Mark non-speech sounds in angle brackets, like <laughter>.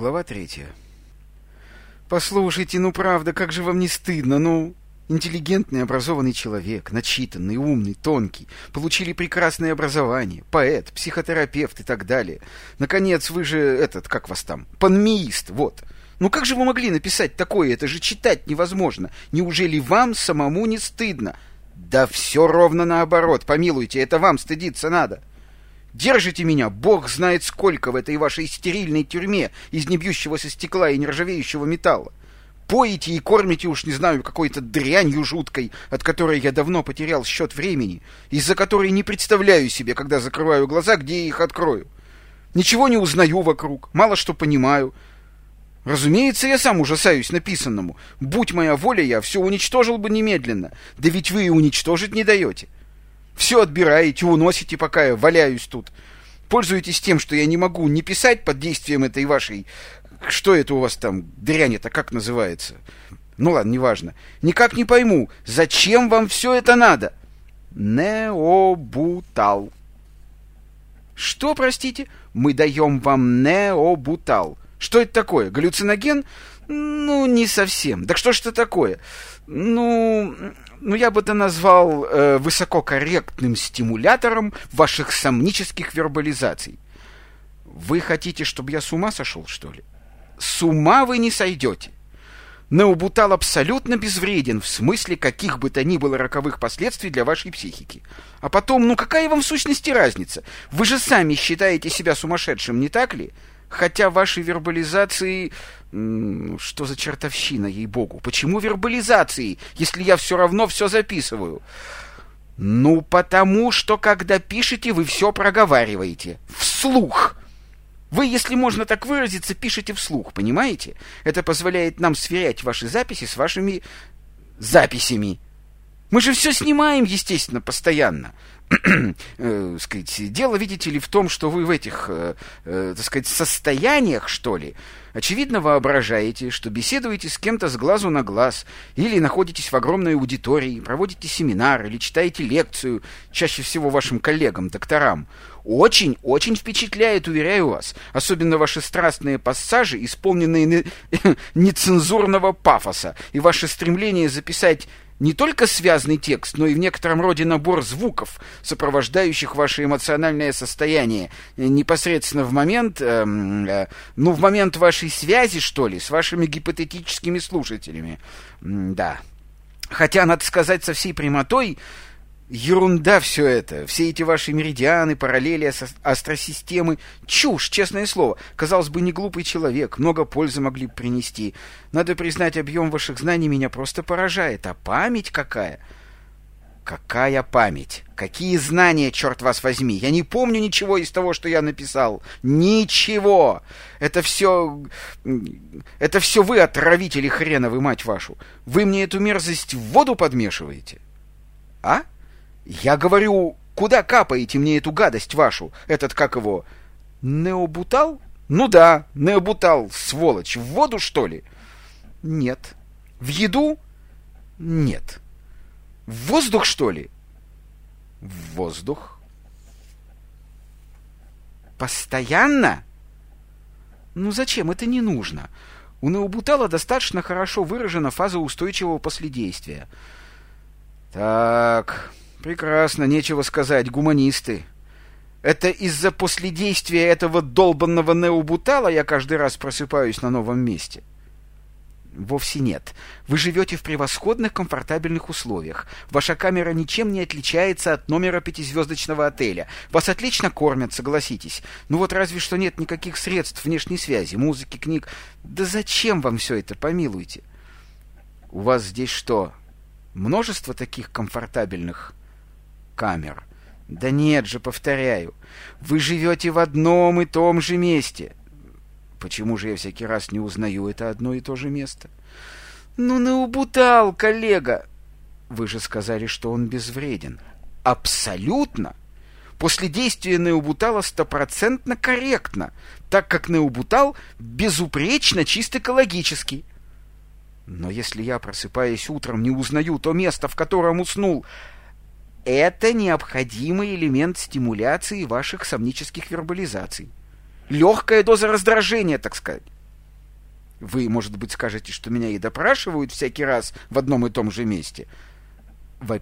Глава третья. Послушайте, ну правда, как же вам не стыдно, ну... Интеллигентный, образованный человек, начитанный, умный, тонкий, получили прекрасное образование, поэт, психотерапевт и так далее. Наконец, вы же этот, как вас там, панмеист, вот. Ну как же вы могли написать такое? Это же читать невозможно. Неужели вам самому не стыдно? Да все ровно наоборот, помилуйте, это вам стыдиться надо. Держите меня, бог знает сколько в этой вашей стерильной тюрьме из небьющегося стекла и нержавеющего металла поете и кормите уж, не знаю, какой-то дрянью жуткой, от которой я давно потерял счет времени, из-за которой не представляю себе, когда закрываю глаза, где я их открою. Ничего не узнаю вокруг, мало что понимаю. Разумеется, я сам ужасаюсь написанному. Будь моя воля, я все уничтожил бы немедленно. Да ведь вы и уничтожить не даете. Все отбираете, уносите, пока я валяюсь тут. Пользуетесь тем, что я не могу не писать под действием этой вашей что это у вас там, дрянь это как называется? Ну ладно, неважно. Никак не пойму, зачем вам все это надо? Необутал. Что, простите? Мы даем вам необутал. Что это такое? Галлюциноген? Ну, не совсем. Так что ж это такое? Ну, ну я бы это назвал э, высококорректным стимулятором ваших сомнических вербализаций. Вы хотите, чтобы я с ума сошел, что ли? с ума вы не сойдете. Необутал абсолютно безвреден в смысле каких бы то ни было роковых последствий для вашей психики. А потом, ну какая вам в сущности разница? Вы же сами считаете себя сумасшедшим, не так ли? Хотя ваши вербализации... Что за чертовщина, ей-богу? Почему вербализации, если я все равно все записываю? Ну, потому что, когда пишете, вы все проговариваете. Вслух. Вы, если можно так выразиться, пишете вслух, понимаете? Это позволяет нам сверять ваши записи с вашими записями. Мы же все снимаем, естественно, постоянно. <clears throat> э, сказать, дело, видите ли, в том, что вы в этих, э, э, так сказать, состояниях, что ли, очевидно воображаете, что беседуете с кем-то с глазу на глаз, или находитесь в огромной аудитории, проводите семинар или читаете лекцию, чаще всего вашим коллегам, докторам. Очень-очень впечатляет, уверяю вас, особенно ваши страстные пассажи, исполненные <clears throat> нецензурного пафоса, и ваше стремление записать не только связный текст, но и в некотором роде набор звуков, сопровождающих ваше эмоциональное состояние непосредственно в момент, э, э, ну, в момент вашей связи, что ли, с вашими гипотетическими слушателями. Да. Хотя, надо сказать со всей прямотой, Ерунда все это, все эти ваши меридианы, параллели, астросистемы. Чушь, честное слово. Казалось бы, не глупый человек, много пользы могли бы принести. Надо признать, объем ваших знаний меня просто поражает. А память какая? Какая память? Какие знания, черт вас возьми? Я не помню ничего из того, что я написал. Ничего! Это все... Это все вы, отравители хреновы, мать вашу. Вы мне эту мерзость в воду подмешиваете? А? Я говорю, куда капаете мне эту гадость вашу? Этот, как его, необутал? Ну да, необутал, сволочь. В воду, что ли? Нет. В еду? Нет. В воздух, что ли? В воздух. Постоянно? Ну зачем? Это не нужно. У необутала достаточно хорошо выражена фаза устойчивого последействия. Так, Прекрасно, нечего сказать, гуманисты. Это из-за последействия этого долбанного необутала я каждый раз просыпаюсь на новом месте? Вовсе нет. Вы живете в превосходных комфортабельных условиях. Ваша камера ничем не отличается от номера пятизвездочного отеля. Вас отлично кормят, согласитесь. Ну вот разве что нет никаких средств внешней связи, музыки, книг. Да зачем вам все это, помилуйте? У вас здесь что, множество таких комфортабельных камер. Да нет же, повторяю, вы живете в одном и том же месте. Почему же я всякий раз не узнаю это одно и то же место? Ну, наубутал, коллега. Вы же сказали, что он безвреден. Абсолютно. После действия неубутала стопроцентно корректно, так как неубутал безупречно чист экологический. Но если я, просыпаясь утром, не узнаю то место, в котором уснул, это необходимый элемент стимуляции ваших сомнических вербализаций. Легкая доза раздражения, так сказать. Вы, может быть, скажете, что меня и допрашивают всякий раз в одном и том же месте. Во-первых,